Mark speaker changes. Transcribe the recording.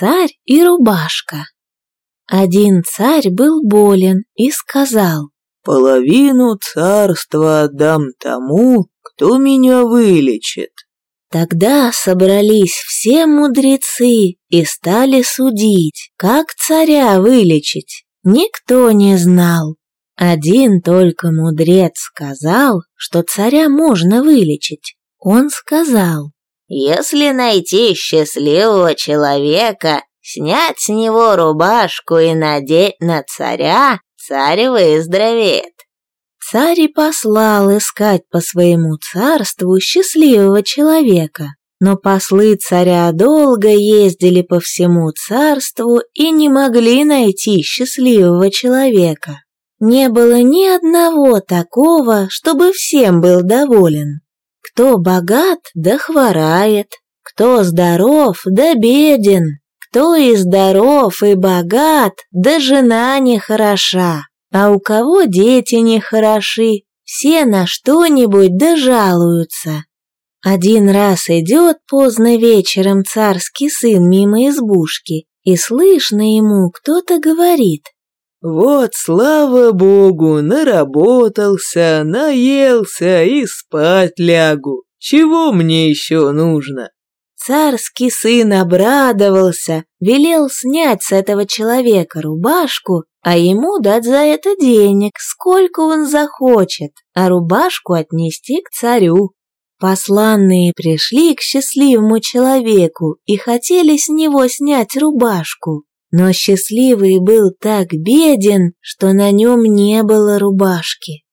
Speaker 1: царь и рубашка. Один царь был болен и сказал,
Speaker 2: «Половину царства отдам тому, кто меня вылечит».
Speaker 1: Тогда собрались все мудрецы и стали судить, как царя вылечить. Никто не знал. Один только мудрец сказал, что царя можно вылечить. Он сказал,
Speaker 3: «Если найти счастливого человека, снять с него рубашку и надеть на царя, царь выздоровеет».
Speaker 1: Царь и послал искать по своему царству счастливого человека. Но послы царя долго ездили по всему царству и не могли найти счастливого человека. Не было ни одного такого, чтобы всем был доволен. Кто богат, да хворает, кто здоров, да беден, кто и здоров, и богат, да жена не хороша. А у кого дети нехороши, все на что-нибудь да жалуются. Один раз идет поздно вечером царский сын мимо избушки, и слышно ему кто-то говорит.
Speaker 2: «Вот, слава богу, наработался, наелся и спать лягу. Чего мне еще нужно?»
Speaker 1: Царский сын обрадовался, велел снять с этого человека рубашку, а ему дать за это денег, сколько он захочет, а рубашку отнести к царю. Посланные пришли к счастливому человеку и хотели с него снять рубашку, но счастливый был так беден, что на нем не было рубашки.